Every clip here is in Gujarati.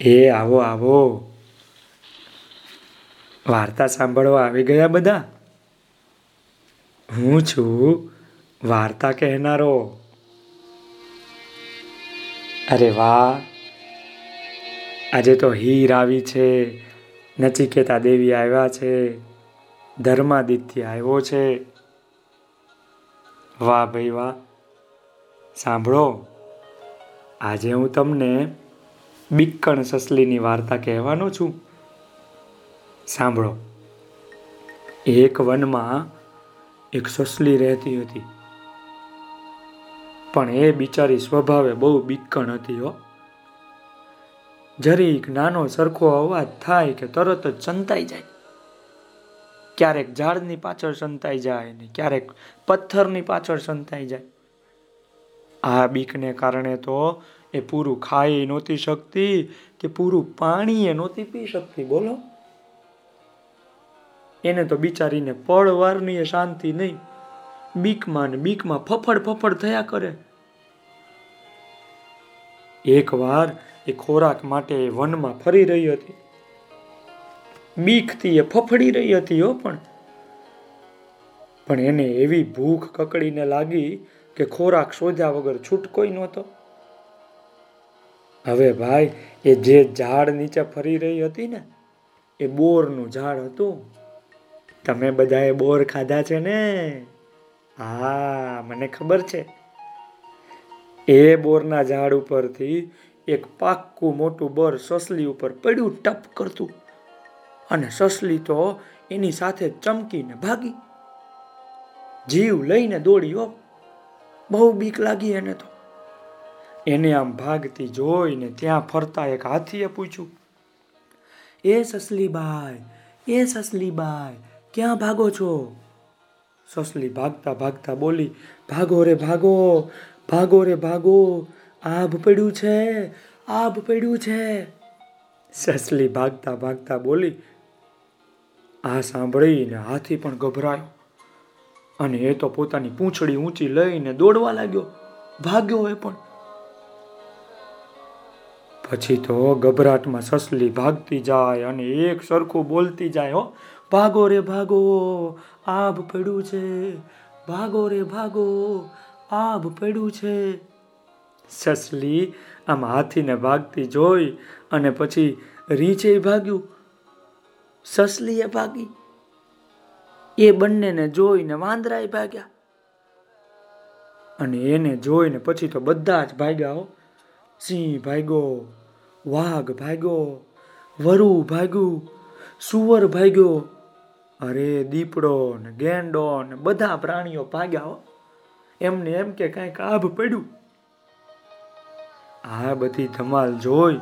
એ આવો આવો. વાર્તા સાંભળવા આવી ગયા બધા? હું છું વાર્તા કહેનારો. અરે વાહ! આજે તો હીર આવી છે, નચિકેતા દેવી આવ્યા છે, ધર્માદિત્ય આવ્યો છે. વાહ ભાઈ વાહ! સાંભળો, આજે હું તમને બિક્કણ સસલીની વાર્તા કહેવાનો છું. સાંભળો. એક વનમાં એક સસલી રહેતી હતી. પણ એ બિચારી સ્વભાવે બહુ બિક્કણ હતી હો. જરીક નાનો સરખો અવાજ થાય કે તરત જ સંતાઈ જાય. ક્યારેક ઝાડની પાછળ સંતાઈ જાય ને ક્યારેક પથ્થરની પાછળ સંતાઈ જાય. આ બીકને કારણે તો એ પૂરું ખાઈ નહોતી શકતી કે પૂરું પાણી એ નહોતી પી શકતી, બોલો. એને તો બિચારીને પળવારની શાંતિ નહીં. બીકમાં ને બીકમાં ફફડ ફફડ થયા કરે. એકવાર એ ખોરાક માટે વનમાં ફરી રહી હતી. બીકથી એ ફફડી રહી હતી હો પણ. પણ એને એવી ભૂખ કકડીને લાગી કે ખોરાક શોધ્યા વગર છૂટકોય નહોતો. હવે ભાઈ, એ જે ઝાડ નીચે ફરી રહી હતી ને, એ બોરનું ઝાડ હતું. તમે બધાએ બોર ખાધા છે ને? હા, મને ખબર છે. એ બોરના ઝાડ ઉપરથી એક પાક્કું મોટું બોર સસલી ઉપર પડ્યું, ટપ કરતું. અને સસલી તો એની સાથે ચમકીને ભાગી. જીવ લઈને દોડ્યો. બહુ બીક લાગી એને તો. એને આમ ભાગતી જોઈને ત્યાં ફરતા એક હાથીએ પૂછ્યું, એ સસલીબાઈ એ સસલીબાઈ, ક્યાં ભાગો છો? સસલી ભાગતા ભાગતા બોલી, ભાગો રે ભાગો ભાગો રે ભાગો, આભ પડ્યું છે, આભ પડ્યું છે. સસલી ભાગતા ભાગતા બોલી, આ સાંભળીને હાથી પણ ગભરાયો અને એ તો પોતાની પૂંછડી ઊંચી લઈને દોડવા લાગ્યો, ભાગ્યો એ પણ. પછી તો ગભરાટમાં સસલી ભાગતી જાય અને એક સરખું બોલતી જાય, હો. ભાગો રે ભાગો, આભ પડ્યું છે. ભાગો રે ભાગો, આભ પડ્યું છે. સસલી આમ હાથીને ભાગતી જોઈ અને પછી રીંચે ભાગ્યું. સસલીએ ભાગી. એ બંનેને જોઈને વાંદરાય ભાગ્યા. અને એને જોઈને પછી તો બધા જ ભાગ્યા, હો. સિંહ ભાગ્યો, વાઘ ભાગ્યો, વરુ ભાગ્યું, સુવર ભાગ્યો. અરે દીપડો ને ગેંડો ને બધા પ્રાણીઓ ભાગ્યા હો. એમને એમ કે કાંઈક આભ પડ્યું. આ બધી ધમાલ જોઈ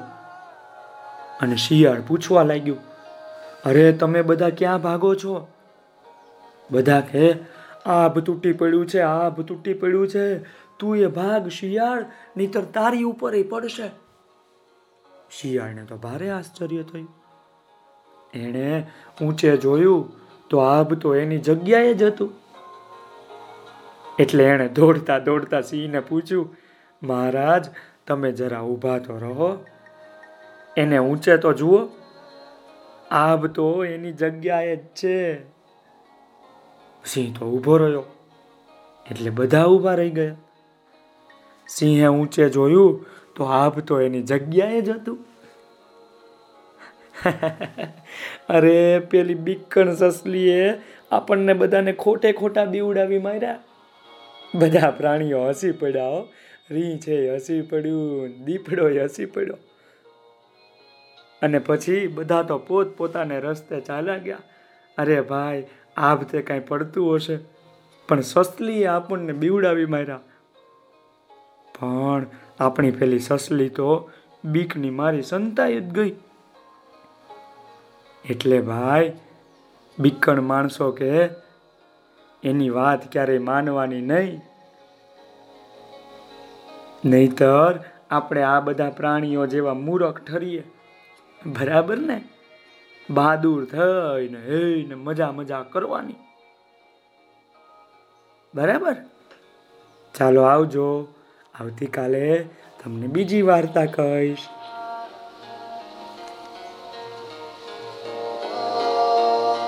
અને શિયાળ પૂછવા લાગ્યું, અરે તમે બધા ક્યાં ભાગો છો? બધા કે, આભ તૂટી પડ્યું છે, આભ તૂટી પડ્યું છે તું એ ભાગ શિયાળ, નહીતર તારી ઉપર એ પડશે. શિયાળને તો ભારે આશ્ચર્ય થયું. એણે ઊંચે જોયું તો આભ તો એની જગ્યાએ જ હતું. એટલે એણે દોડતા દોડતા સિંહને પૂછ્યું, મહારાજ, તમે જરા ઊભા તો રહો. એને ઊંચે તો જુઓ. આભ તો એની જગ્યાએ જ છે. સિંહ તો ઊભો રહ્યો. એટલે બધા ઊભા રહી ગયા. સિંહે ઊંચે જોયું તો આભ તો એની જગ્યાએ જ હતું. અરે, પેલી બીકણ સસલીએ આપણને બધાને ખોટે ખોટા બીવડાવી માર્યા. બધા પ્રાણીઓ હસી પડ્યા રીંછ છે હસી પડ્યું, દીપડો હસી પડ્યો. અને પછી બધા તો પોત પોતાને રસ્તે ચાલ્યા ગયા. અરે ભાઈ આ તે કાંઈ પડતું હશે. પણ સસલીએ આપણને બીવડાવી માર્યા. પણ આપણી પેલી સસલી તો બીકની મારી સંતાઈ જ ગઈ. એટલે ભાઈ, બીકણ માણસો કે એની વાત ક્યારેય માનવાની નહીં. નહીતર આપણે આ બધા પ્રાણીઓ જેવા મૂરખ ઠરીએ. બરાબર ને? બહાદુર થઈને હે મજા મજા કરવાની. બરાબર? ચાલો આવજો. આવતીકાલે તમને બીજી વાર્તા કહીશ.